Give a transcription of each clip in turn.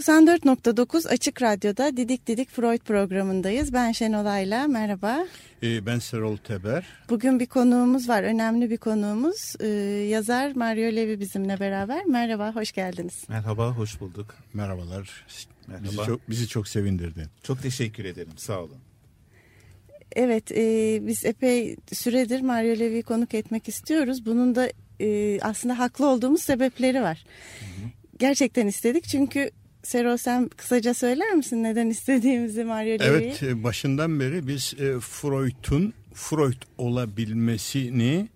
94.9 Açık Radyo'da Didik Didik Freud programındayız. Ben Şenolay'la merhaba. Ee, ben Serol Teber. Bugün bir konuğumuz var, önemli bir konuğumuz. Ee, yazar Mario Levi bizimle beraber. Merhaba, hoş geldiniz. Merhaba, hoş bulduk. Merhabalar. Merhaba. Bizi çok, bizi çok sevindirdi. Çok teşekkür ederim, sağ olun. Evet, e, biz epey süredir Mario Levi'yi konuk etmek istiyoruz. Bunun da e, aslında haklı olduğumuz sebepleri var. Hı hı. Gerçekten istedik çünkü Sero sen kısaca söyler misin neden istediğimizi Mario Levy'yi? Evet e, başından beri biz e, Freud'un Freud olabilmesini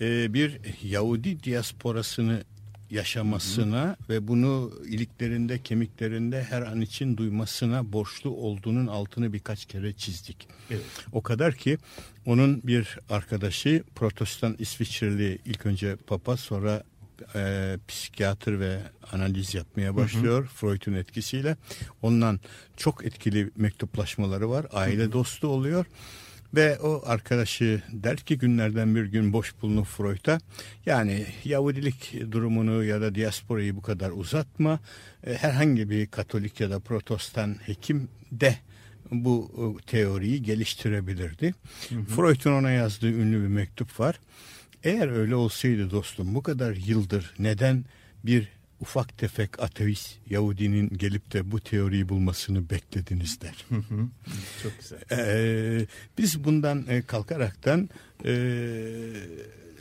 e, bir Yahudi diasporasını yaşamasına hı hı. ve bunu iliklerinde kemiklerinde her an için duymasına borçlu olduğunun altını birkaç kere çizdik. Evet. O kadar ki onun bir arkadaşı protestan İsviçreli ilk önce papa sonra e, psikiyatr ve analiz yapmaya başlıyor. Freud'un etkisiyle. Ondan çok etkili mektuplaşmaları var. Aile hı hı. dostu oluyor. Ve o arkadaşı der ki günlerden bir gün boş bulunup Freud'a yani Yahudilik durumunu ya da diasporayı bu kadar uzatma. E, herhangi bir Katolik ya da Protestan hekim de bu e, teoriyi geliştirebilirdi. Hı hı. Freud'un ona yazdığı ünlü bir mektup var. Eğer öyle olsaydı dostum bu kadar yıldır neden bir ufak tefek ateist Yahudinin gelip de bu teoriyi bulmasını beklediniz der. Çok güzel. Ee, biz bundan e, kalkaraktan e,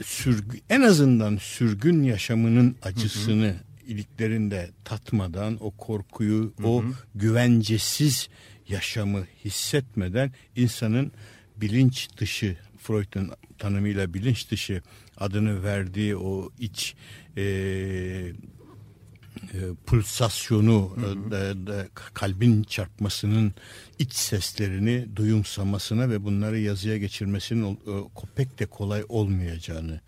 sürgü, en azından sürgün yaşamının acısını iliklerinde tatmadan o korkuyu, o güvencesiz yaşamı hissetmeden insanın bilinç dışı Freud'un tanımıyla bilinç dışı adını verdiği o iç e, e, pulsasyonu hı hı. Da, da, kalbin çarpmasının iç seslerini duyumsamasına ve bunları yazıya geçirmesinin e, pek de kolay olmayacağını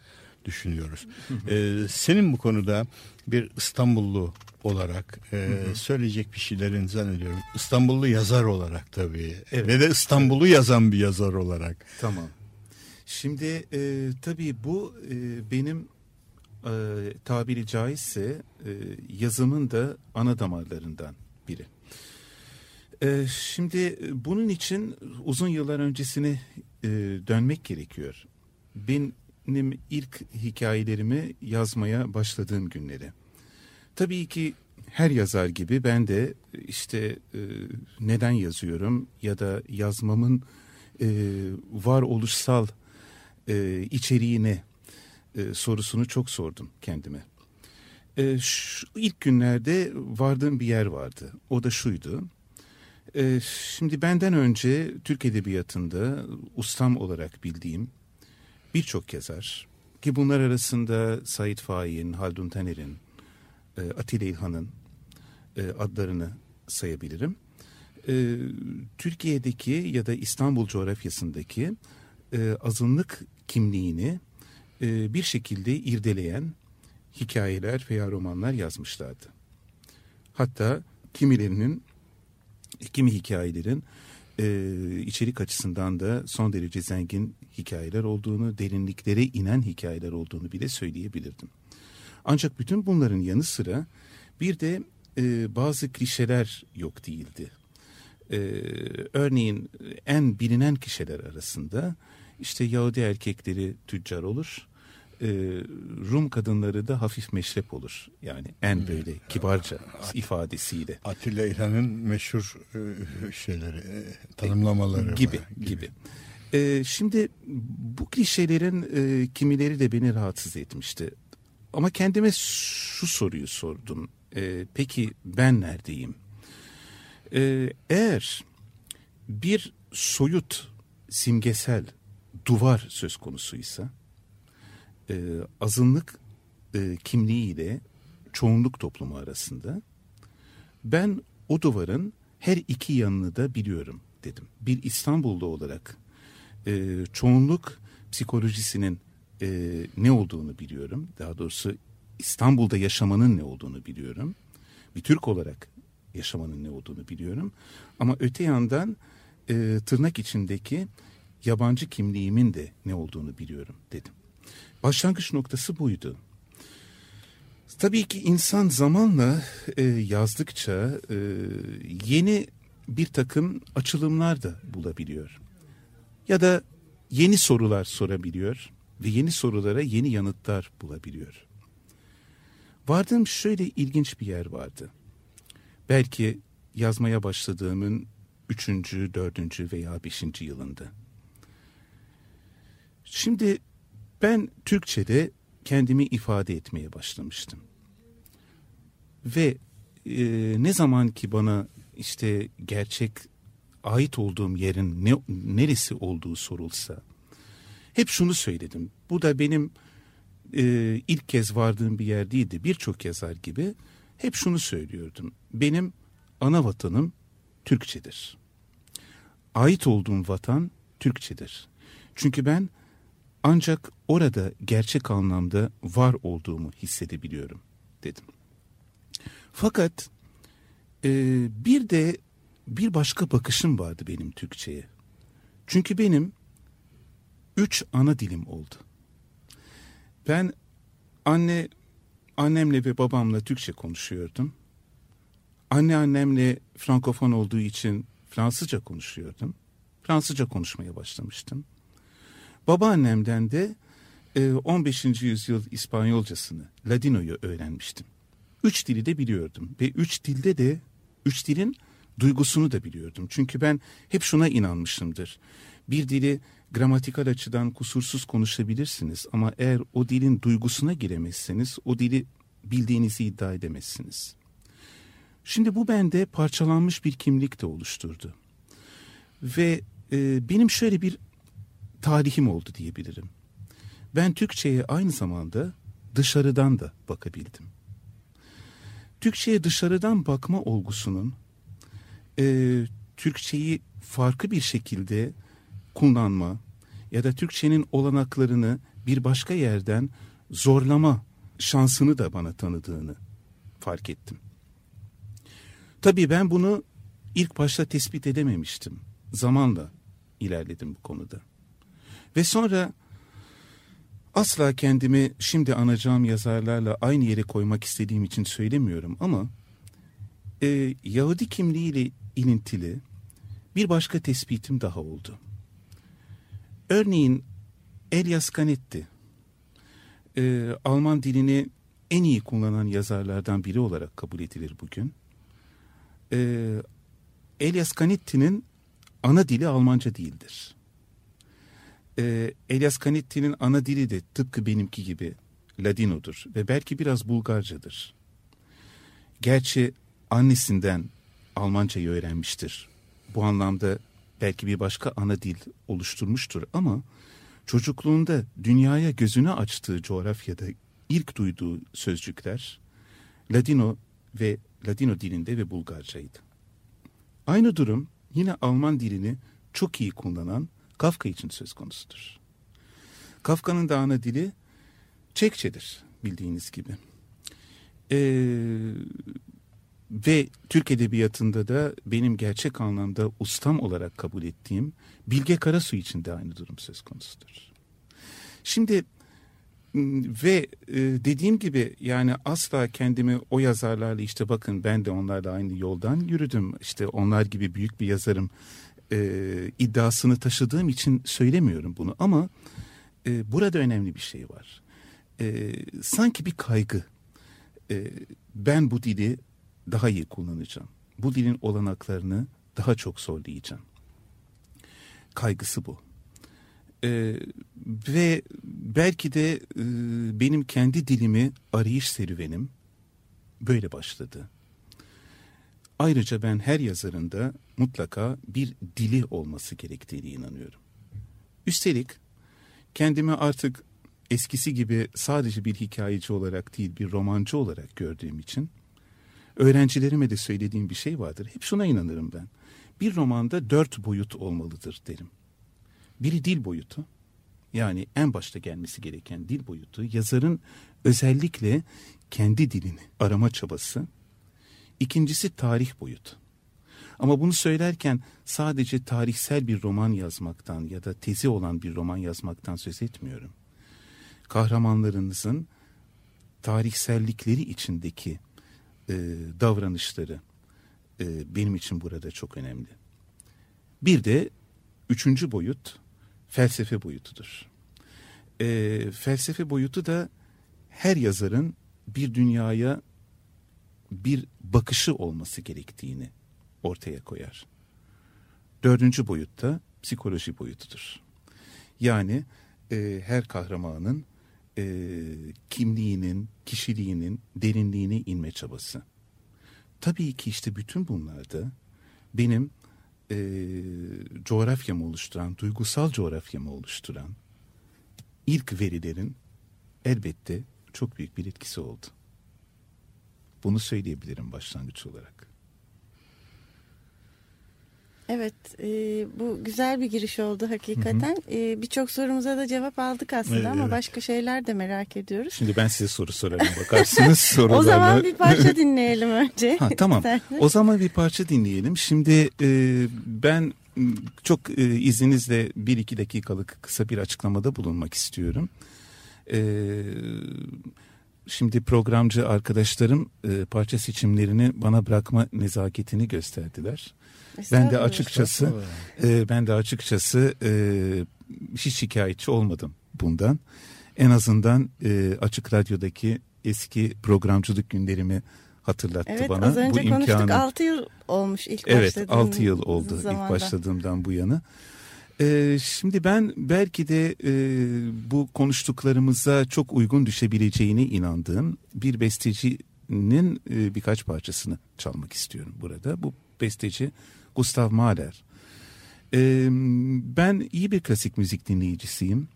düşünüyoruz. Hı hı. Ee, senin bu konuda bir İstanbullu olarak e, hı hı. söyleyecek bir şeylerin zannediyorum. İstanbullu yazar olarak tabii evet. ve de İstanbul'u yazan bir yazar olarak. Tamam. Şimdi e, tabii bu e, benim e, tabiri caizse e, yazımın da ana damarlarından biri. E, şimdi bunun için uzun yıllar öncesine e, dönmek gerekiyor. Benim ilk hikayelerimi yazmaya başladığım günleri. Tabii ki her yazar gibi ben de işte e, neden yazıyorum ya da yazmamın e, varoluşsal e, içeriğine e, sorusunu çok sordum kendime. E, şu, ilk günlerde vardığım bir yer vardı. O da şuydu. E, şimdi benden önce Türk Edebiyatı'nda ustam olarak bildiğim birçok yazar ki bunlar arasında Said Faik'in, Haldun Taner'in, e, Atilla İlhan'ın e, adlarını sayabilirim. E, Türkiye'deki ya da İstanbul coğrafyasındaki e, azınlık kimliğini e, bir şekilde irdeleyen hikayeler veya romanlar yazmışlardı. Hatta kimilerinin, kimi hikayelerin e, içerik açısından da son derece zengin hikayeler olduğunu, derinliklere inen hikayeler olduğunu bile söyleyebilirdim. Ancak bütün bunların yanı sıra bir de e, bazı klişeler yok değildi. E, örneğin en bilinen kişiler arasında işte Yahudi erkekleri tüccar olur. E, Rum kadınları da hafif meşrep olur. Yani en hmm. böyle kibarca At, ifadesiyle. Atilla İlhan'ın meşhur e, şeyleri, e, tanımlamaları gibi gibi. gibi. E, şimdi bu klişelerin e, kimileri de beni rahatsız etmişti. Ama kendime şu soruyu sordum. E, peki ben neredeyim? E, eğer bir soyut simgesel duvar söz konusuysa e, azınlık e, kimliğiyle çoğunluk toplumu arasında ben o duvarın her iki yanını da biliyorum dedim. Bir İstanbullu olarak e, çoğunluk psikolojisinin e, ne olduğunu biliyorum. Daha doğrusu İstanbul'da yaşamanın ne olduğunu biliyorum. Bir Türk olarak yaşamanın ne olduğunu biliyorum. Ama öte yandan e, tırnak içindeki yabancı kimliğimin de ne olduğunu biliyorum dedim. Başlangıç noktası buydu. Tabii ki insan zamanla e, yazdıkça e, yeni bir takım açılımlar da bulabiliyor. Ya da yeni sorular sorabiliyor ve yeni sorulara yeni yanıtlar bulabiliyor. Vardığım şöyle ilginç bir yer vardı. Belki yazmaya başladığımın üçüncü, dördüncü veya beşinci yılında. Şimdi ben Türkçe'de kendimi ifade etmeye başlamıştım. Ve e, ne zaman ki bana işte gerçek ait olduğum yerin ne, neresi olduğu sorulsa hep şunu söyledim. Bu da benim e, ilk kez vardığım bir yer değildi. Birçok yazar gibi hep şunu söylüyordum. Benim ana vatanım Türkçedir. Ait olduğum vatan Türkçedir. Çünkü ben ancak orada gerçek anlamda var olduğumu hissedebiliyorum dedim. Fakat e, bir de bir başka bakışım vardı benim Türkçe'ye. Çünkü benim üç ana dilim oldu. Ben anne annemle ve babamla Türkçe konuşuyordum. Anne annemle Frankofon olduğu için Fransızca konuşuyordum. Fransızca konuşmaya başlamıştım. Babaannemden de 15. E, yüzyıl İspanyolcasını, Ladino'yu öğrenmiştim. Üç dili de biliyordum ve üç dilde de üç dilin duygusunu da biliyordum. Çünkü ben hep şuna inanmışımdır. Bir dili gramatikal açıdan kusursuz konuşabilirsiniz ama eğer o dilin duygusuna giremezseniz o dili bildiğinizi iddia edemezsiniz. Şimdi bu bende parçalanmış bir kimlik de oluşturdu. Ve e, benim şöyle bir tarihim oldu diyebilirim. Ben Türkçe'ye aynı zamanda dışarıdan da bakabildim. Türkçe'ye dışarıdan bakma olgusunun e, Türkçeyi farklı bir şekilde kullanma ya da Türkçenin olanaklarını bir başka yerden zorlama şansını da bana tanıdığını fark ettim. Tabii ben bunu ilk başta tespit edememiştim. Zamanla ilerledim bu konuda. Ve sonra asla kendimi şimdi anacağım yazarlarla aynı yere koymak istediğim için söylemiyorum ama e, Yahudi kimliğiyle ilintili bir başka tespitim daha oldu. Örneğin Elias Canetti, e, Alman dilini en iyi kullanan yazarlardan biri olarak kabul edilir bugün. E, Elias Canetti'nin ana dili Almanca değildir. E, Elias Canetti'nin ana dili de tıpkı benimki gibi Ladino'dur ve belki biraz Bulgarcadır. Gerçi annesinden Almancayı öğrenmiştir. Bu anlamda belki bir başka ana dil oluşturmuştur ama çocukluğunda dünyaya gözünü açtığı coğrafyada ilk duyduğu sözcükler Ladino ve Ladino dilinde ve Bulgarcaydı. Aynı durum yine Alman dilini çok iyi kullanan Kafka için söz konusudur. Kafka'nın da ana dili Çekçedir bildiğiniz gibi. Ee, ve Türk Edebiyatı'nda da benim gerçek anlamda ustam olarak kabul ettiğim Bilge Karasu için de aynı durum söz konusudur. Şimdi ve e, dediğim gibi yani asla kendimi o yazarlarla işte bakın ben de onlarla aynı yoldan yürüdüm. İşte onlar gibi büyük bir yazarım e, iddiasını taşıdığım için söylemiyorum bunu ama e, burada önemli bir şey var. E, sanki bir kaygı. E, ben bu dili daha iyi kullanacağım. Bu dilin olanaklarını daha çok zorlayacağım. Kaygısı bu. Ee, ve belki de e, benim kendi dilimi arayış serüvenim böyle başladı. Ayrıca ben her yazarında mutlaka bir dili olması gerektiğini inanıyorum. Üstelik kendimi artık eskisi gibi sadece bir hikayeci olarak değil bir romancı olarak gördüğüm için öğrencilerime de söylediğim bir şey vardır. Hep şuna inanırım ben. Bir romanda dört boyut olmalıdır derim. Biri dil boyutu. Yani en başta gelmesi gereken dil boyutu. Yazarın özellikle kendi dilini arama çabası. İkincisi tarih boyutu. Ama bunu söylerken sadece tarihsel bir roman yazmaktan ya da tezi olan bir roman yazmaktan söz etmiyorum. Kahramanlarınızın tarihsellikleri içindeki e, davranışları e, benim için burada çok önemli. Bir de üçüncü boyut felsefe boyutudur. E, felsefe boyutu da her yazarın bir dünyaya bir bakışı olması gerektiğini ortaya koyar. Dördüncü boyutta psikoloji boyutudur. Yani e, her kahramanın e, kimliğinin, kişiliğinin derinliğine inme çabası. Tabii ki işte bütün bunlarda benim e, coğrafyamı oluşturan, duygusal coğrafyamı oluşturan ilk verilerin elbette çok büyük bir etkisi oldu. Bunu söyleyebilirim başlangıç olarak. Evet, e, bu güzel bir giriş oldu hakikaten. E, Birçok sorumuza da cevap aldık aslında Evet, ama evet. başka şeyler de merak ediyoruz. Şimdi ben size soru sorarım bakarsınız sorularla. O zaman bir parça dinleyelim önce. Ha, tamam. İstersen. O zaman bir parça dinleyelim. Şimdi e, ben çok e, izninizle bir iki dakikalık kısa bir açıklamada bulunmak istiyorum. E, şimdi programcı arkadaşlarım e, parça seçimlerini bana bırakma nezaketini gösterdiler. Ben de açıkçası e, ben de açıkçası e, hiç şikayetçi olmadım bundan. En azından e, açık radyodaki eski programcılık günlerimi hatırlattı Evet bana. az önce bu konuştuk imkanı. 6 yıl olmuş ilk Evet başladığın 6 yıl oldu zamanda. ilk başladığımdan bu yana. Ee, şimdi ben belki de e, bu konuştuklarımıza çok uygun düşebileceğine inandığım bir bestecinin e, birkaç parçasını çalmak istiyorum burada. Bu besteci Gustav Mahler. Ee, ben iyi bir klasik müzik dinleyicisiyim.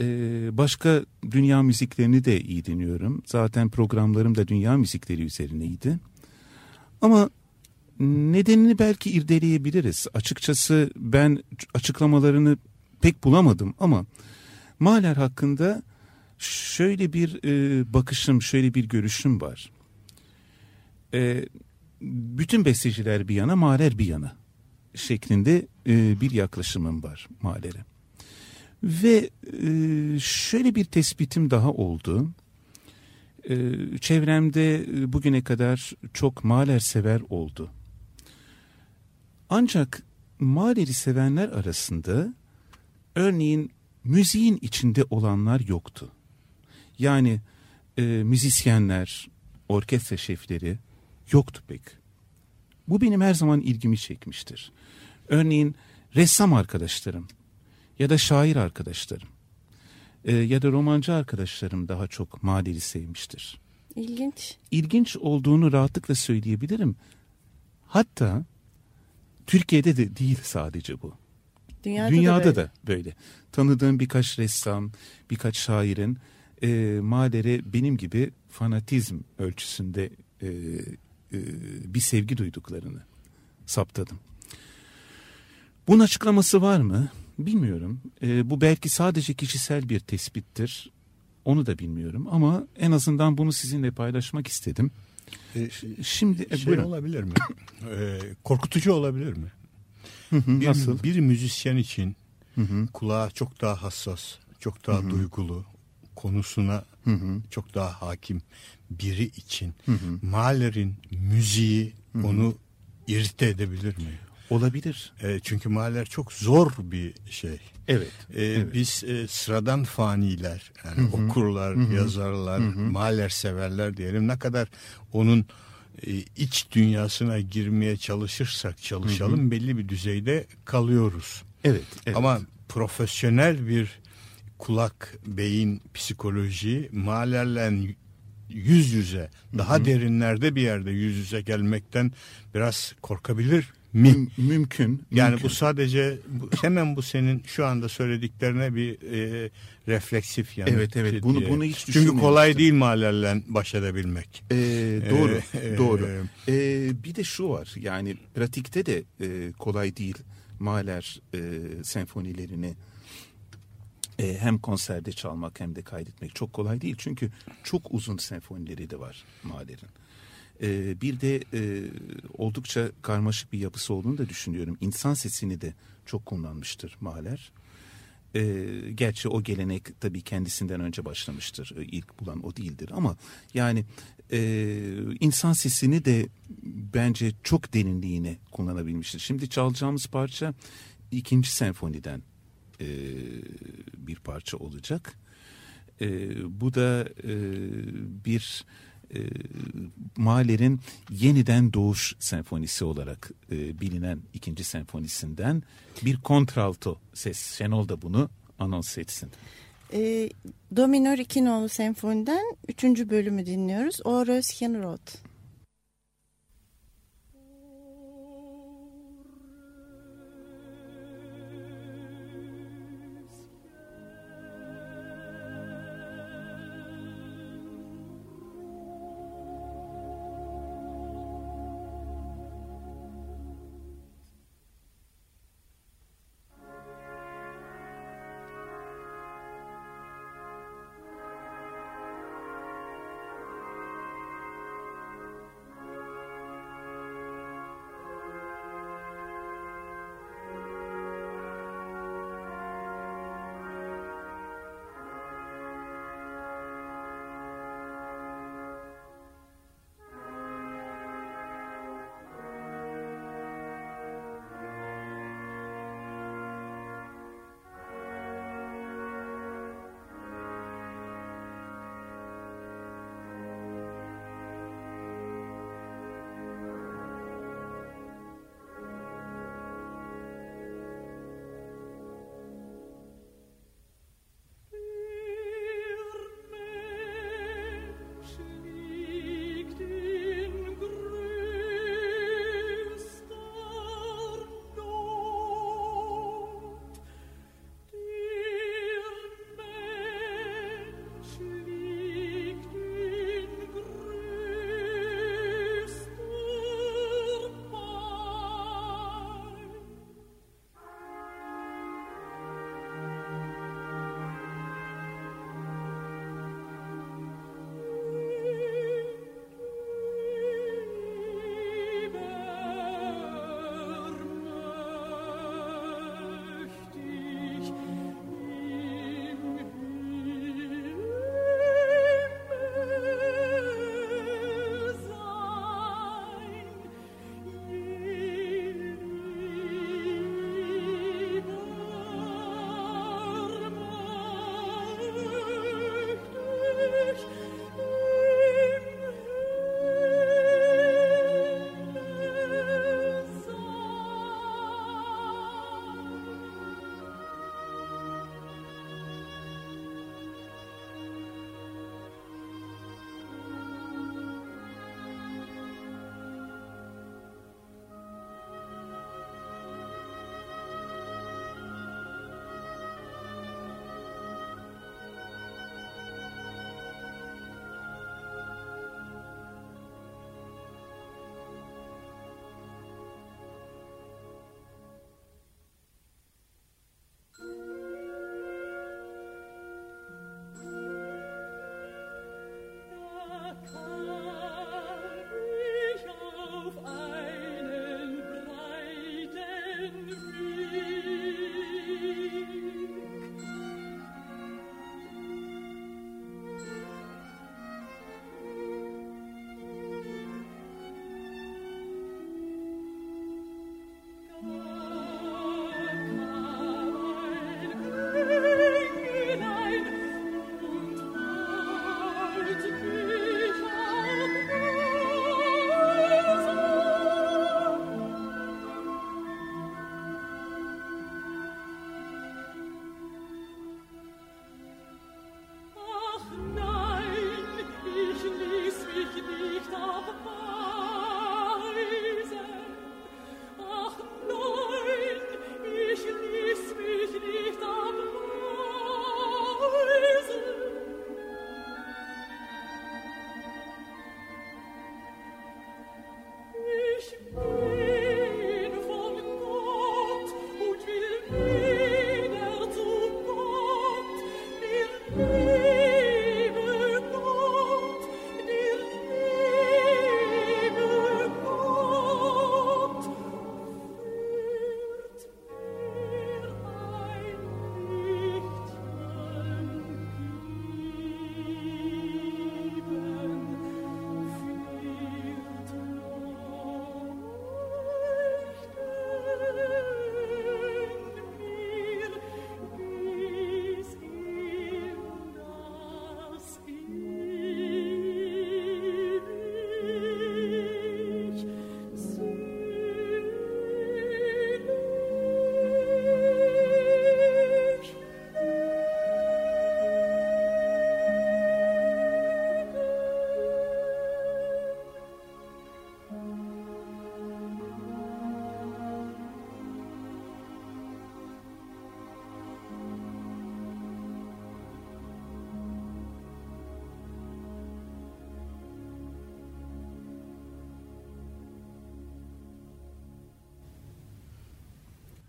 Ee, başka dünya müziklerini de iyi dinliyorum. Zaten programlarım da dünya müzikleri üzerineydi. Ama nedenini belki irdeleyebiliriz. Açıkçası ben açıklamalarını pek bulamadım ama Mahler hakkında şöyle bir e, bakışım, şöyle bir görüşüm var. E, bütün besteciler bir yana, Mahler bir yana şeklinde e, bir yaklaşımım var Mahler'e. Ve e, şöyle bir tespitim daha oldu. E, çevremde e, bugüne kadar çok Mahler sever oldu. Ancak Mahler'i sevenler arasında örneğin müziğin içinde olanlar yoktu. Yani e, müzisyenler, orkestra şefleri yoktu pek. Bu benim her zaman ilgimi çekmiştir. Örneğin ressam arkadaşlarım ya da şair arkadaşlarım e, ya da romancı arkadaşlarım daha çok Mahler'i sevmiştir. İlginç. İlginç olduğunu rahatlıkla söyleyebilirim. Hatta Türkiye'de de değil sadece bu. Dünyada, Dünyada da, da, böyle. böyle. Tanıdığım birkaç ressam, birkaç şairin e, Mahler'e benim gibi fanatizm ölçüsünde e, e, bir sevgi duyduklarını saptadım. Bunun açıklaması var mı? Bilmiyorum. E, bu belki sadece kişisel bir tespittir. Onu da bilmiyorum ama en azından bunu sizinle paylaşmak istedim. E, Şimdi e, şey buyurun. olabilir mi? E, korkutucu olabilir mi? Hı hı, Bir, Nasıl? bir müzisyen için Hı hı, kulağa çok daha hassas, çok daha duygulu, konusuna hı hı, çok daha hakim biri için hı hı. Mahler'in müziği onu irite edebilir mi? Olabilir. E, çünkü Mahler çok zor bir şey. Evet. E, Evet. Biz e, sıradan faniler, yani okurlar, yazarlar, Mahler severler diyelim. Ne kadar onun e, iç dünyasına girmeye çalışırsak çalışalım belli bir düzeyde kalıyoruz. Evet. evet. Ama profesyonel bir kulak, beyin, psikoloji Mahler'le yüz yüze, daha derinlerde bir yerde yüz yüze gelmekten biraz korkabilir Müm- mümkün. Yani mümkün. bu sadece bu, hemen bu senin şu anda söylediklerine bir e, refleksif yanıt. Evet, evet. Bunu- diye. bunu hiç Çünkü kolay değil mahallerle baş edebilmek. Ee, doğru, Ee, doğru. Ee, bir de şu var, yani pratikte de e, kolay değil. Mahler e, senfonilerini e, hem konserde çalmak hem de kaydetmek çok kolay değil. Çünkü çok uzun senfonileri de var Mahler'in. Ee, bir de e, oldukça karmaşık bir yapısı olduğunu da düşünüyorum. İnsan sesini de çok kullanmıştır Mahler. Ee, gerçi o gelenek tabii kendisinden önce başlamıştır. Ee, İlk bulan o değildir ama yani e, insan sesini de bence çok derinliğine kullanabilmiştir. Şimdi çalacağımız parça ikinci senfoniden e, bir parça olacak. E, bu da e, bir e, Mahler'in yeniden doğuş senfonisi olarak e, bilinen ikinci senfonisinden bir kontralto ses. Şenol da bunu anons etsin. E, Do minör 2 nolu senfoniden 3. bölümü dinliyoruz. O Röschen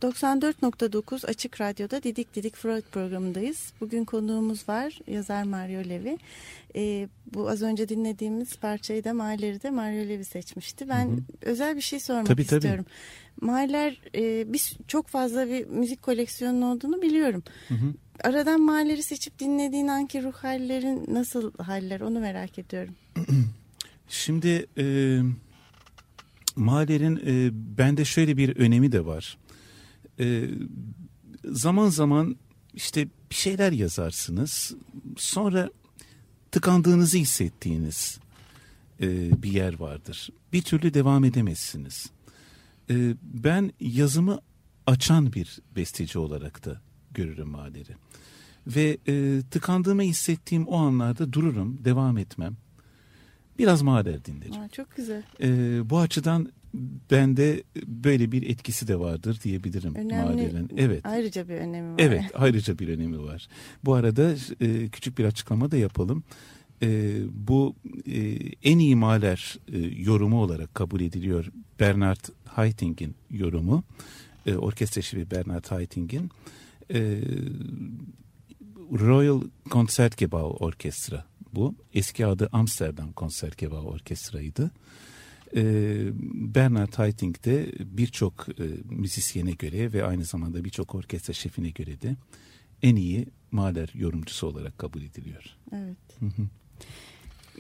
94.9 Açık Radyo'da Didik Didik Freud programındayız. Bugün konuğumuz var yazar Mario Levi. Ee, bu az önce dinlediğimiz parçayı da Mahler'i de Mario Levi seçmişti. Ben hı hı. özel bir şey sormak tabii, istiyorum. Tabii. Mahler e, biz çok fazla bir müzik koleksiyonu olduğunu biliyorum. Hı hı. Aradan Mahler'i seçip dinlediğin anki ruh hallerin nasıl haller onu merak ediyorum. Şimdi e, Mahler'in e, bende şöyle bir önemi de var. E, zaman zaman işte bir şeyler yazarsınız. Sonra tıkandığınızı hissettiğiniz e, bir yer vardır. Bir türlü devam edemezsiniz. E, ben yazımı açan bir besteci olarak da görürüm Mahler'i. Ve e, tıkandığımı hissettiğim o anlarda dururum, devam etmem. Biraz Mahler dinlerim. Aa, çok güzel. E, bu açıdan bende böyle bir etkisi de vardır diyebilirim Önemli, Evet. Ayrıca bir önemi var. Evet, ayrıca bir önemi var. Bu arada e, küçük bir açıklama da yapalım. E, bu e, en iyi Mahler e, yorumu olarak kabul ediliyor. Bernard Haitting'in yorumu. E, orkestra şefi Bernard Haitting'in. E, Royal Concertgebouw Orkestra bu. Eski adı Amsterdam Concertgebouw Orkestra'ydı. Ee, Bernard Haitink de birçok e, müzisyene göre ve aynı zamanda birçok orkestra şefine göre de en iyi Mahler yorumcusu olarak kabul ediliyor. Evet. Hı hı.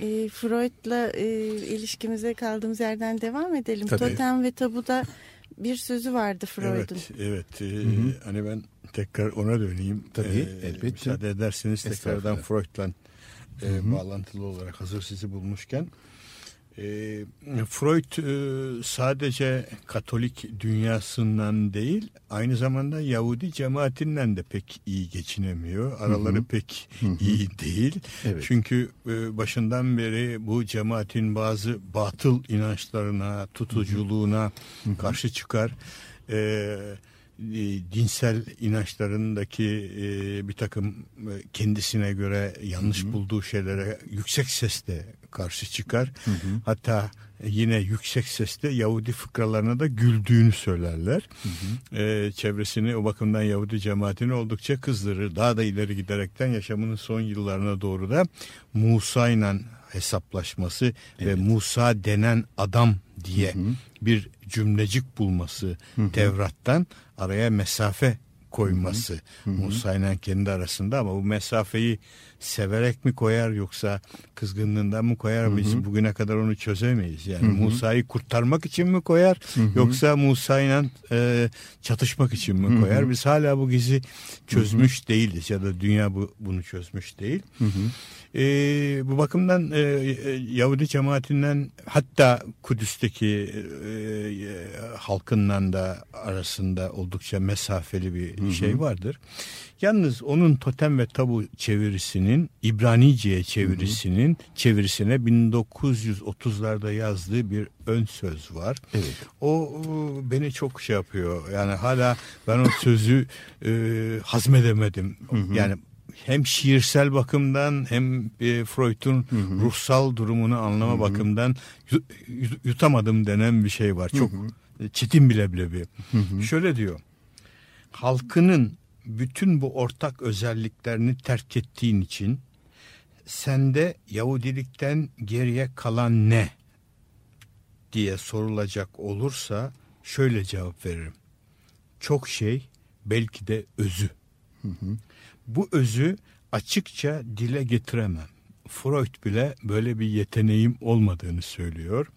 E, Freud'la e, ilişkimize kaldığımız yerden devam edelim. Tabii. Totem ve Tabu'da bir sözü vardı Freud'un. Evet, evet. E, hani ben tekrar ona döneyim. Tabii, e, elbette. Müsaade ederseniz tekrardan Freud'la e, bağlantılı olarak hazır sizi bulmuşken. E, Freud e, sadece Katolik dünyasından değil aynı zamanda Yahudi cemaatinden de pek iyi geçinemiyor. Araları hı hı. pek hı hı. iyi değil. Evet. Çünkü e, başından beri bu cemaatin bazı batıl inançlarına, tutuculuğuna hı hı. karşı çıkar. Evet e, dinsel inançlarındaki e, bir takım e, kendisine göre yanlış hı hı. bulduğu şeylere yüksek sesle karşı çıkar. Hı hı. Hatta yine yüksek sesle Yahudi fıkralarına da güldüğünü söylerler. Hı hı. E, çevresini o bakımdan Yahudi cemaatini oldukça kızdırır. Daha da ileri giderekten yaşamının son yıllarına doğru da Musa ile hesaplaşması evet. ve Musa denen adam diye hı hı. bir cümlecik bulması hı hı. Tevrat'tan araya mesafe koyması. Musa ile kendi arasında ama bu mesafeyi severek mi koyar yoksa kızgınlığından mı koyar hı biz bugüne kadar onu çözemeyiz. Yani Musa'yı kurtarmak için mi koyar hı hı. yoksa Musa ile e, çatışmak için mi koyar? Hı hı. Biz hala bu gizi çözmüş hı hı. değiliz ya da dünya bu bunu çözmüş değil. Hı hı. E, bu bakımdan e, e, Yahudi cemaatinden hatta Kudüs'teki e, e, halkından da arasında oldukça mesafeli bir hı hı. şey vardır. Yalnız onun totem ve tabu çevirisinin İbranice'ye çevirisinin hı hı. çevirisine 1930'larda yazdığı bir ön söz var. Evet. O beni çok şey yapıyor. Yani hala ben o sözü e, hazmedemedim. Hı hı. Yani hem şiirsel bakımdan hem e, Freud'un ruhsal durumunu anlama hı hı. bakımından yutamadım denen bir şey var. Çok hı hı. çetin bile bile bir. Hı hı. Şöyle diyor. Halkının bütün bu ortak özelliklerini terk ettiğin için sende Yahudilikten geriye kalan ne diye sorulacak olursa şöyle cevap veririm. Çok şey belki de özü. Hı hı. Bu özü açıkça dile getiremem. Freud bile böyle bir yeteneğim olmadığını söylüyor.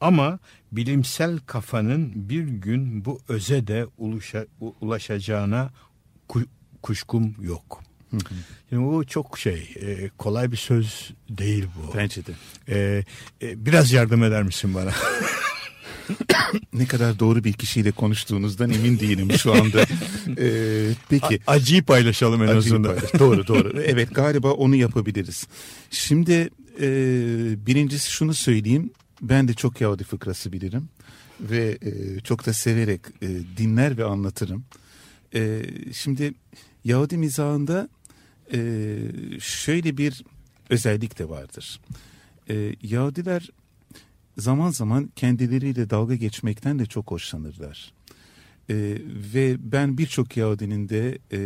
Ama bilimsel kafanın bir gün bu öze de ulaşacağına kuşkum yok. Şimdi bu çok şey e, kolay bir söz değil bu. Bence de. E, e, biraz yardım eder misin bana? ne kadar doğru bir kişiyle konuştuğunuzdan emin değilim şu anda. Ee, peki. A- acıyı paylaşalım en acıyı azından. Paylaş. doğru doğru. Evet galiba onu yapabiliriz. Şimdi e, birincisi şunu söyleyeyim. Ben de çok Yahudi fıkrası bilirim. Ve e, çok da severek e, dinler ve anlatırım. E, şimdi Yahudi mizahında e, şöyle bir özellik de vardır. E, Yahudiler zaman zaman kendileriyle dalga geçmekten de çok hoşlanırlar. E, ve ben birçok Yahudinin de e,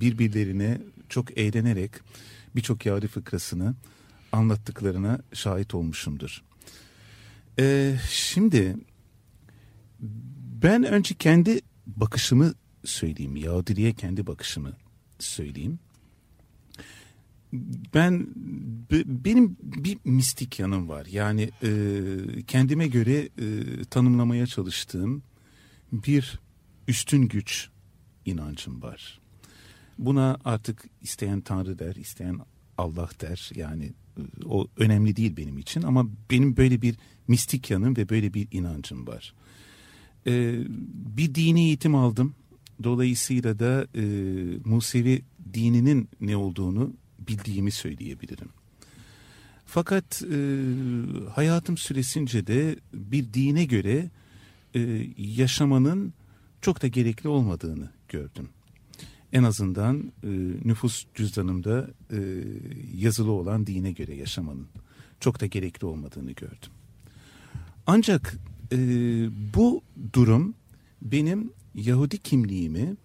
birbirlerine çok eğlenerek birçok Yahudi fıkrasını anlattıklarına şahit olmuşumdur. E, şimdi ben önce kendi bakışımı söyleyeyim. Yahudiliğe kendi bakışımı söyleyeyim. Ben benim bir mistik yanım var. Yani e, kendime göre e, tanımlamaya çalıştığım bir üstün güç inancım var. Buna artık isteyen Tanrı der, isteyen Allah der. Yani e, o önemli değil benim için ama benim böyle bir mistik yanım ve böyle bir inancım var. Ee, bir dini eğitim aldım. Dolayısıyla da e, Musevi dininin ne olduğunu bildiğimi söyleyebilirim. Fakat e, hayatım süresince de bir dine göre e, yaşamanın çok da gerekli olmadığını gördüm. En azından e, nüfus cüzdanımda e, yazılı olan dine göre yaşamanın çok da gerekli olmadığını gördüm. Ancak e, bu durum benim Yahudi kimliğimi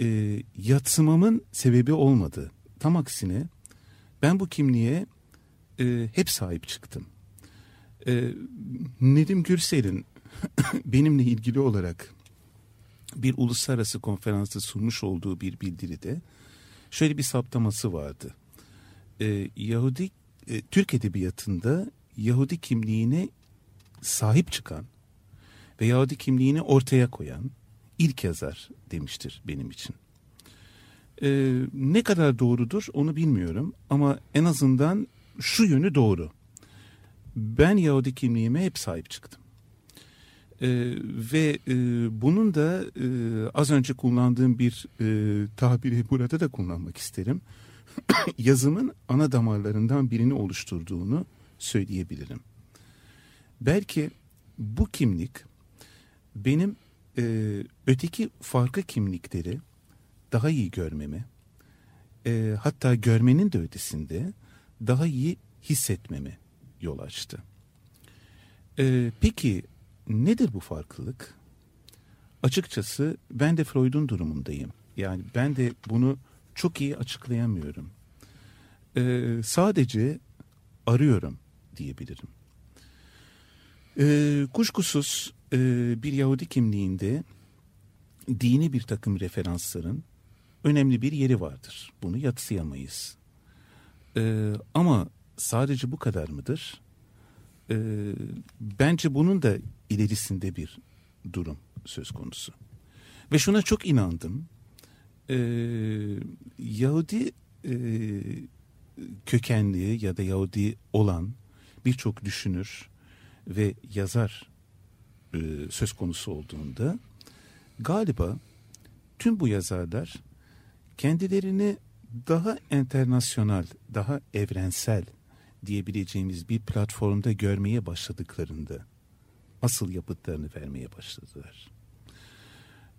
e, yatsımamın sebebi olmadı. Tam aksine ben bu kimliğe e, hep sahip çıktım. E, Nedim Gürsel'in benimle ilgili olarak bir uluslararası konferansta sunmuş olduğu bir bildiride şöyle bir saptaması vardı. E, Yahudi e, Türk edebiyatında Yahudi kimliğine sahip çıkan ve Yahudi kimliğini ortaya koyan ilk yazar demiştir benim için. Ee, ne kadar doğrudur onu bilmiyorum ama en azından şu yönü doğru. Ben Yahudi kimliğime hep sahip çıktım. Ee, ve e, bunun da e, az önce kullandığım bir e, tabiri burada da kullanmak isterim. Yazımın ana damarlarından birini oluşturduğunu söyleyebilirim. Belki bu kimlik benim e, öteki farklı kimlikleri daha iyi görmemi, e, hatta görmenin de ötesinde daha iyi hissetmemi yol açtı. E, peki nedir bu farklılık? Açıkçası ben de Freud'un durumundayım. Yani ben de bunu çok iyi açıklayamıyorum. E, sadece arıyorum diyebilirim. E, kuşkusuz e, bir Yahudi kimliğinde dini bir takım referansların önemli bir yeri vardır. Bunu yatsıyamayız. E, ama sadece bu kadar mıdır? E, bence bunun da ilerisinde bir durum söz konusu. Ve şuna çok inandım. E, Yahudi e, kökenli ya da Yahudi olan birçok düşünür ve yazar e, söz konusu olduğunda galiba tüm bu yazarlar kendilerini daha internasyonal, daha evrensel diyebileceğimiz bir platformda görmeye başladıklarında asıl yapıtlarını vermeye başladılar.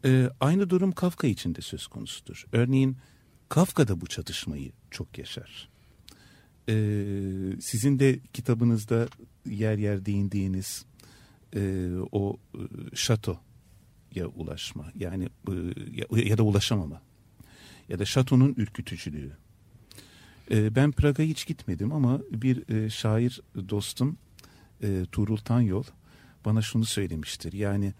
Ee, aynı durum Kafka için de söz konusudur. Örneğin Kafka da bu çatışmayı çok yaşar. Ee, sizin de kitabınızda yer yer değindiğiniz e, o e, şato ya ulaşma yani e, ya, ya da ulaşamama ya da şatonun ürkütücülüğü. E, ben Prag'a hiç gitmedim ama bir e, şair dostum e, Tuğrul Tanyol bana şunu söylemiştir. Yani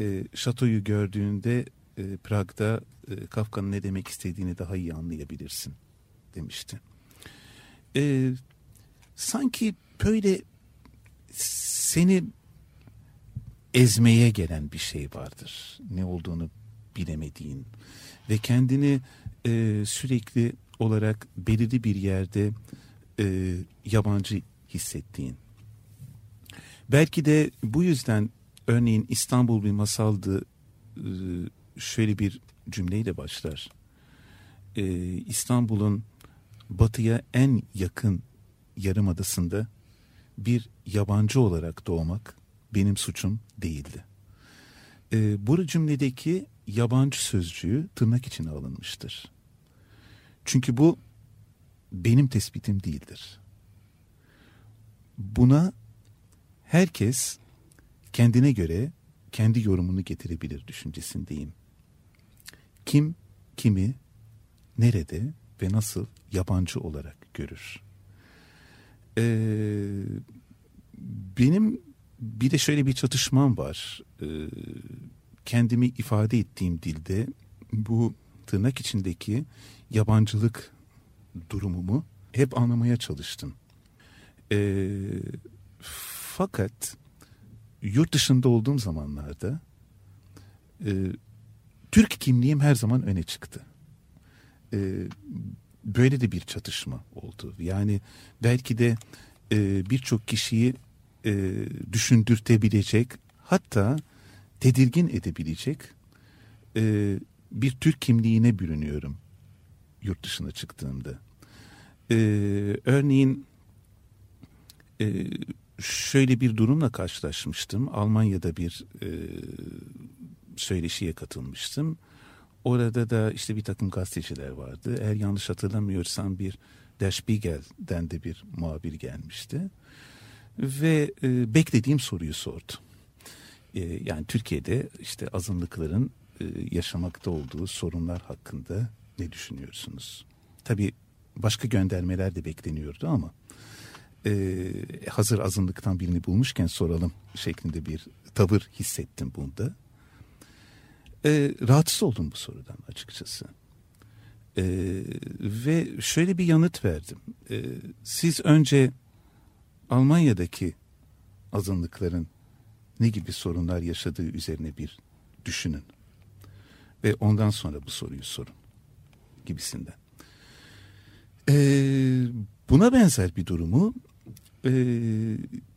e, şatoyu gördüğünde e, Prag'da e, Kafka'nın ne demek istediğini daha iyi anlayabilirsin demişti. E, sanki böyle seni ezmeye gelen bir şey vardır. Ne olduğunu bilemediğin ve kendini e, sürekli olarak belirli bir yerde e, yabancı hissettiğin. Belki de bu yüzden örneğin İstanbul bir masaldı e, şöyle bir cümleyle başlar. E, İstanbul'un batıya en yakın yarımadasında bir yabancı olarak doğmak benim suçum değildi. E, bu cümledeki yabancı sözcüğü tırnak içine alınmıştır. Çünkü bu benim tespitim değildir. Buna herkes kendine göre kendi yorumunu getirebilir düşüncesindeyim. Kim kimi nerede ve nasıl yabancı olarak görür? Ee, benim bir de şöyle bir çatışmam var. Ee, kendimi ifade ettiğim dilde bu tırnak içindeki yabancılık durumumu hep anlamaya çalıştım. Ee, fakat yurt dışında olduğum zamanlarda e, Türk kimliğim her zaman öne çıktı. E, böyle de bir çatışma oldu. Yani belki de e, birçok kişiyi e, düşündürtebilecek hatta tedirgin edebilecek e, bir Türk kimliğine bürünüyorum yurt dışına çıktığımda. E, örneğin e, şöyle bir durumla karşılaşmıştım. Almanya'da bir e, söyleşiye katılmıştım. Orada da işte bir takım gazeteciler vardı. Eğer yanlış hatırlamıyorsam bir Der Spiegel'den de bir muhabir gelmişti. Ve e, beklediğim soruyu sordu. E, yani Türkiye'de işte azınlıkların e, yaşamakta olduğu sorunlar hakkında ne düşünüyorsunuz? Tabii başka göndermeler de bekleniyordu ama e, hazır azınlıktan birini bulmuşken soralım şeklinde bir tavır hissettim bunda. E, rahatsız oldum bu sorudan açıkçası. E, ve şöyle bir yanıt verdim. E, siz önce Almanya'daki azınlıkların ne gibi sorunlar yaşadığı üzerine bir düşünün. Ve ondan sonra bu soruyu sorun gibisinden. Ee, buna benzer bir durumu e,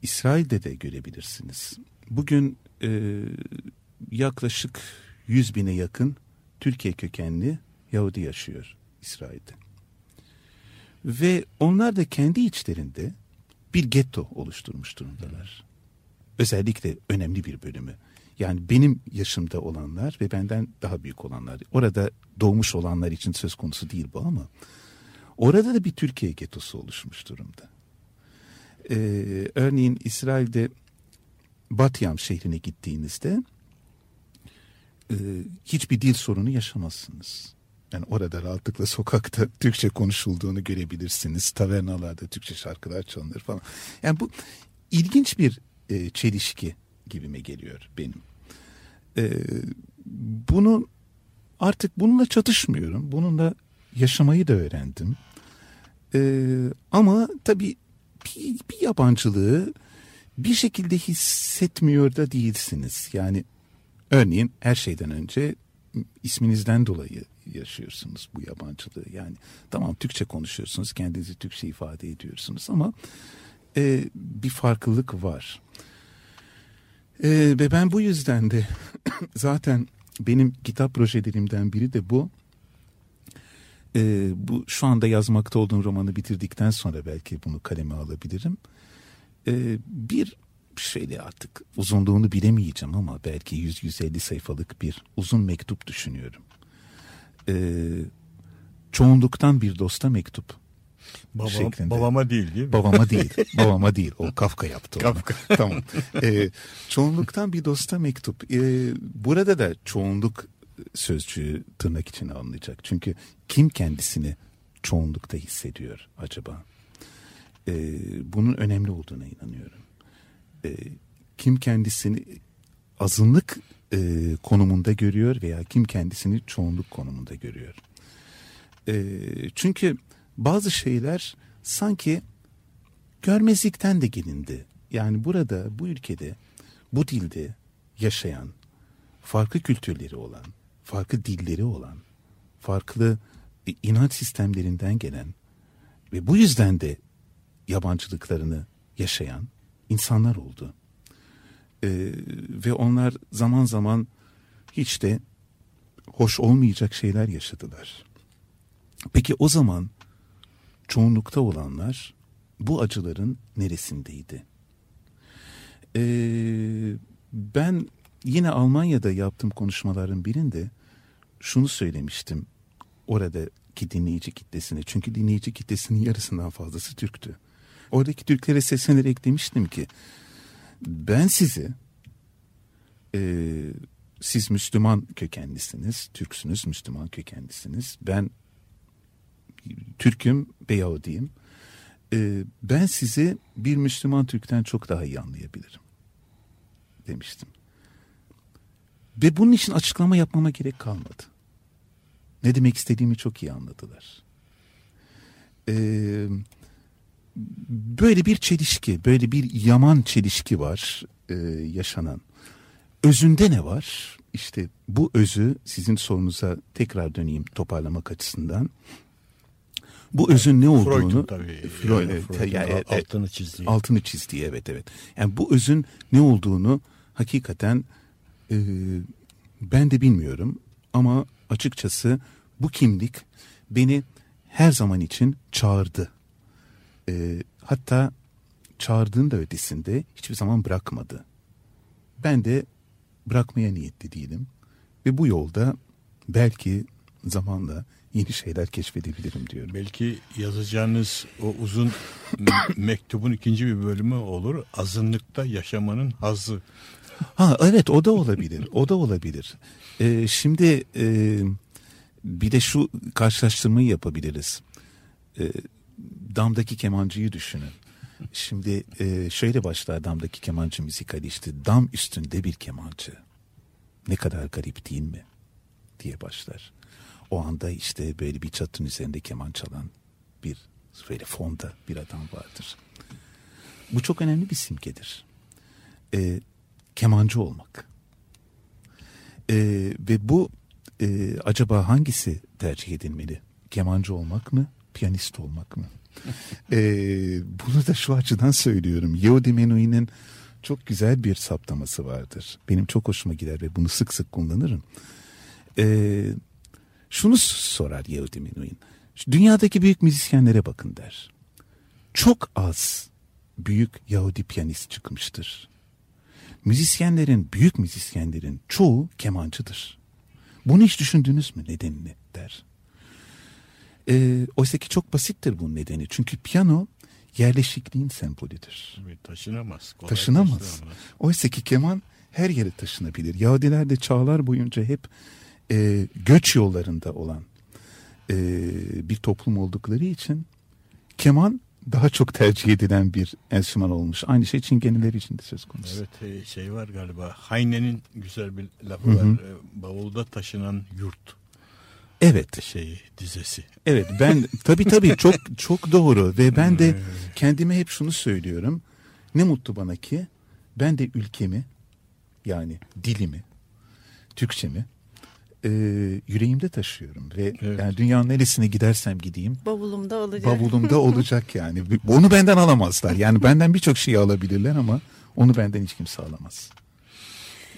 İsrail'de de görebilirsiniz. Bugün e, yaklaşık 100 bine yakın Türkiye kökenli Yahudi yaşıyor İsrail'de. Ve onlar da kendi içlerinde bir getto oluşturmuş durumdalar. Özellikle önemli bir bölümü. Yani benim yaşımda olanlar ve benden daha büyük olanlar. Orada doğmuş olanlar için söz konusu değil bu ama orada da bir Türkiye getosu oluşmuş durumda. Ee, örneğin İsrail'de Batyam şehrine gittiğinizde e, hiçbir dil sorunu yaşamazsınız. Yani orada rahatlıkla sokakta Türkçe konuşulduğunu görebilirsiniz. Tavernalarda Türkçe şarkılar çalınır falan. Yani bu ilginç bir e, çelişki gibime geliyor benim. E, bunu artık bununla çatışmıyorum. Bununla yaşamayı da öğrendim. E, ama tabii bir, bir yabancılığı bir şekilde hissetmiyor da değilsiniz. Yani örneğin her şeyden önce isminizden dolayı yaşıyorsunuz bu yabancılığı. Yani tamam Türkçe konuşuyorsunuz, kendinizi Türkçe ifade ediyorsunuz ama e, bir farklılık var. E, ve ben bu yüzden de zaten benim kitap projelerimden biri de bu. E, bu şu anda yazmakta olduğum romanı bitirdikten sonra belki bunu kaleme alabilirim. E, bir şeyle artık uzunluğunu bilemeyeceğim ama belki 100-150 sayfalık bir uzun mektup düşünüyorum. E, çoğunluktan bir dosta mektup. Baba, şeklinde. babama değil değil mi? Babama değil. babama değil. O Kafka yaptı onu. Kafka. tamam. Ee, çoğunluktan bir dosta mektup. Ee, burada da çoğunluk sözcüğü tırnak içine alınacak. Çünkü kim kendisini çoğunlukta hissediyor acaba? Ee, bunun önemli olduğuna inanıyorum. Ee, kim kendisini azınlık e, konumunda görüyor veya kim kendisini çoğunluk konumunda görüyor? Ee, çünkü bazı şeyler sanki görmezlikten de gelindi. Yani burada bu ülkede bu dilde yaşayan, farklı kültürleri olan, farklı dilleri olan, farklı inanç sistemlerinden gelen ve bu yüzden de yabancılıklarını yaşayan insanlar oldu. Ee, ve onlar zaman zaman hiç de hoş olmayacak şeyler yaşadılar. Peki o zaman çoğunlukta olanlar bu acıların neresindeydi? Ee, ben yine Almanya'da yaptığım konuşmaların birinde şunu söylemiştim oradaki dinleyici kitlesine. Çünkü dinleyici kitlesinin yarısından fazlası Türktü. Oradaki Türklere seslenerek demiştim ki ben sizi e, siz Müslüman kökenlisiniz, Türksünüz, Müslüman kökenlisiniz. Ben Türk'üm ve Yahudiyim. E, ben sizi bir Müslüman Türk'ten çok daha iyi anlayabilirim demiştim. Ve bunun için açıklama yapmama gerek kalmadı. Ne demek istediğimi çok iyi anladılar. Ee, böyle bir çelişki, böyle bir yaman çelişki var e, yaşanan. Özünde ne var? İşte bu özü sizin sorunuza tekrar döneyim toparlamak açısından. Bu özün ne olduğunu Freud'un tabii. Freud- yani Freud'un yani, altını çizdiği. altını çizdiği evet evet. Yani bu özün ne olduğunu hakikaten e, ben de bilmiyorum ama açıkçası bu kimlik beni her zaman için çağırdı. E, hatta çağırdığın da ötesinde hiçbir zaman bırakmadı. Ben de bırakmaya niyetli değilim ve bu yolda belki zamanla yeni şeyler keşfedebilirim diyorum. Belki yazacağınız o uzun mektubun ikinci bir bölümü olur. Azınlıkta yaşamanın hazzı. Ha evet o da olabilir. O da olabilir. Ee, şimdi e, bir de şu karşılaştırmayı yapabiliriz. Ee, damdaki kemancıyı düşünün. Şimdi e, şöyle başlar damdaki kemancı müzikali işte dam üstünde bir kemancı. Ne kadar garip değil mi? diye başlar. O anda işte böyle bir çatının üzerinde keman çalan bir böyle fonda bir adam vardır. Bu çok önemli bir simgedir. Ee, kemancı olmak. Ee, ve bu e, acaba hangisi tercih edilmeli? Kemancı olmak mı, piyanist olmak mı? Ee, bunu da şu açıdan söylüyorum. Yehudi Menuhin'in çok güzel bir saptaması vardır. Benim çok hoşuma gider ve bunu sık sık kullanırım. Ee, şunu sorar Yehudi Menuhin. Dünyadaki büyük müzisyenlere bakın der. Çok az büyük Yahudi piyanist çıkmıştır müzisyenlerin, büyük müzisyenlerin çoğu kemancıdır. Bunu hiç düşündünüz mü nedenini der. E, Oysa ki çok basittir bunun nedeni. Çünkü piyano yerleşikliğin sembolüdür. Tabii Taşınamaz. kolay Taşınamaz. taşınamaz. Oysa ki keman her yere taşınabilir. Yahudiler de çağlar boyunca hep e, göç yollarında olan e, bir toplum oldukları için keman daha çok tercih edilen bir enstrüman olmuş. Aynı şey Çingeneler için de söz konusu. Evet e, şey var galiba. Heine'nin güzel bir lafı var. E, Bavulda taşınan yurt Evet. şeyi dizesi. Evet ben tabii tabii çok çok doğru ve ben de kendime hep şunu söylüyorum. Ne mutlu bana ki ben de ülkemi yani dilimi, Türkçemi e, yüreğimde taşıyorum ve Evet. yani dünyanın neresine gidersem gideyim Bavulumda olacak. bavulumda olacak yani. Onu benden alamazlar. Yani benden birçok şeyi alabilirler ama onu benden hiç kimse alamaz.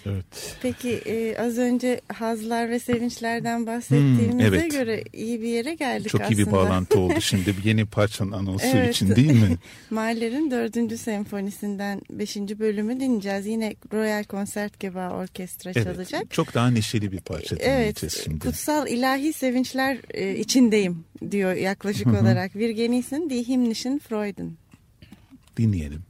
Evet. Peki e, az önce hazlar ve sevinçlerden bahsettiğimize Hmm, evet. göre iyi bir yere geldik Çok aslında. iyi bir bağlantı oldu şimdi yeni parçanın anonsu Evet. için değil mi? Mahler'in dördüncü senfonisinden beşinci bölümü dinleyeceğiz. Yine Royal Concertgebouw Orkestra çalacak. Evet, çok daha neşeli bir parça Evet, dinleyeceğiz şimdi. kutsal ilahi sevinçler e, içindeyim diyor yaklaşık olarak. Wir genießen die himmlischen Freuden. Dinleyelim.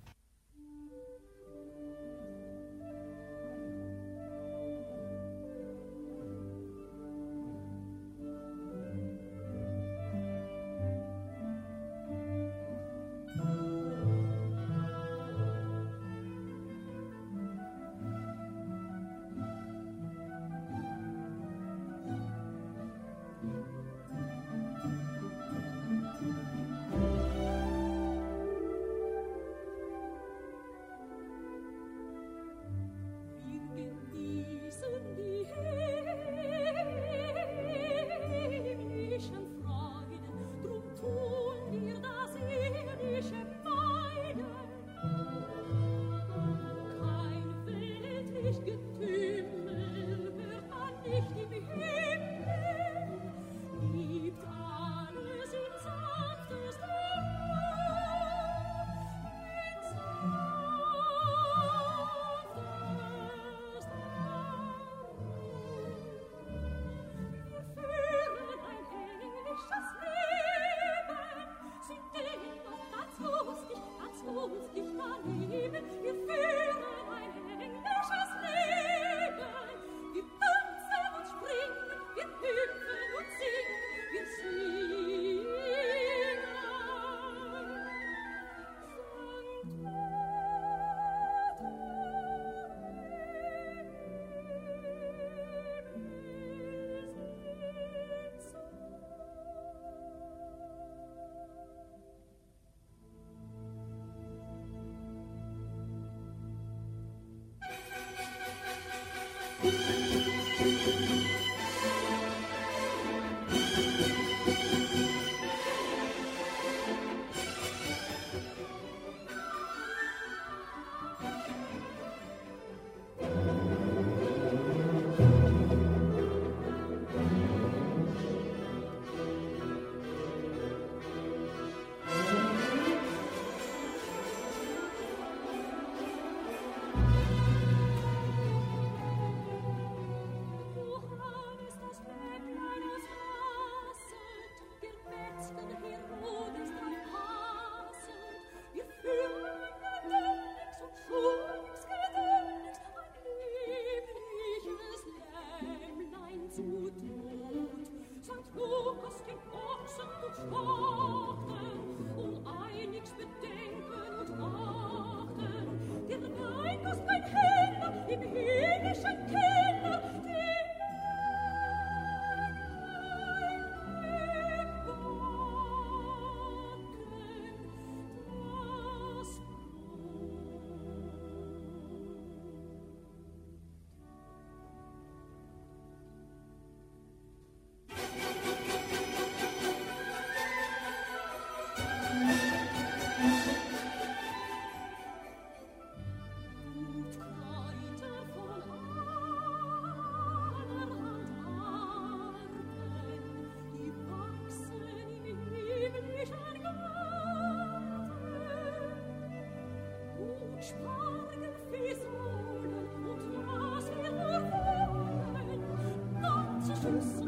Jesus.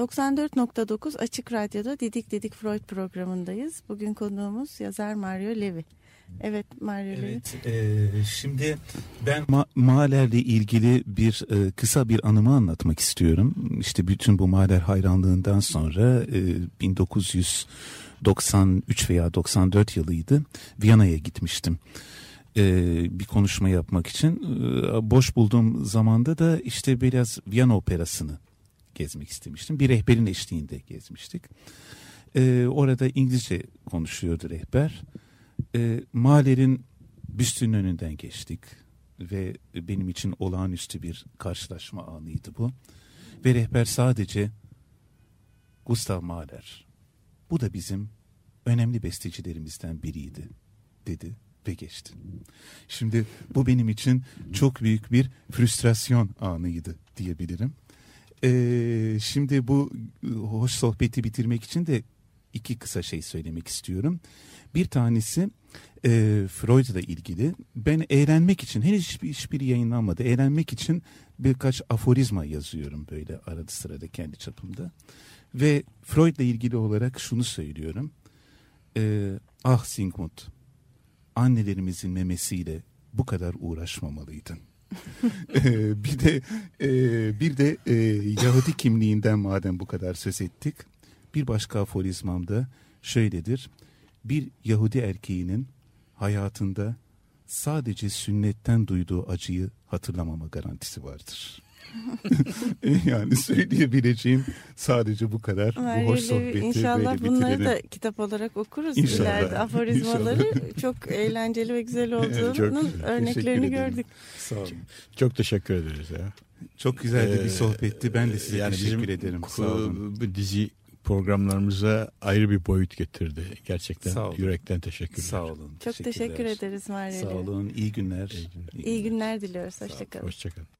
94.9 Açık Radyo'da Didik Didik Freud programındayız. Bugün konuğumuz yazar Mario Levi. Evet Mario. Evet, e, şimdi ben ma Mahler'le ilgili bir e, kısa bir anımı anlatmak istiyorum. İşte bütün bu Mahler hayranlığından sonra e, 1993 veya 94 yılıydı. Viyana'ya gitmiştim. E, bir konuşma yapmak için. E, boş bulduğum zamanda da işte biraz Viyana operasını gezmek istemiştim. Bir rehberin eşliğinde gezmiştik. E, orada İngilizce konuşuyordu rehber e, Mahler'in büstünün önünden geçtik ve benim için olağanüstü bir karşılaşma anıydı bu. Ve rehber sadece Gustav Mahler, bu da bizim önemli bestecilerimizden biriydi dedi ve geçti. Şimdi bu benim için çok büyük bir frustrasyon anıydı diyebilirim. Ee, şimdi bu hoş sohbeti bitirmek için de iki kısa şey söylemek istiyorum. Bir tanesi e, Freud'la ilgili. Ben eğlenmek için, henüz hiçbir, hiçbiri yayınlanmadı. Eğlenmek için birkaç aforizma yazıyorum böyle arada sırada kendi çapımda. Ve Freud'la ilgili olarak şunu söylüyorum. E, ah Sigmund, annelerimizin memesiyle bu kadar uğraşmamalıydın. bir de e, bir de e, Yahudi kimliğinden madem bu kadar söz ettik. Bir başka aforizmam da şöyledir. Bir Yahudi erkeğinin hayatında sadece sünnetten duyduğu acıyı hatırlamama garantisi vardır. yani söyleyebileceğim sadece bu kadar. Mario bu hoş sohbeti İnşallah böyle bunları bitirelim. da kitap olarak okuruz İnşallah. ileride. Aforizmaları İnşallah. çok eğlenceli ve güzel olduğunun çok örneklerini gördük. Sağ olun. Çok teşekkür ederiz ya. Çok güzel de bir Ee, sohbetti. Ben de size yani teşekkür bizim ederim. Sağ olun. Bu dizi programlarımıza ayrı bir boyut getirdi. Gerçekten Sağ olun. yürekten teşekkürler. Sağ olun. Çok teşekkür ederiz Mario Sağ olun. İyi günler. İyi günler diliyoruz. Hoşçakalın. Hoşçakalın.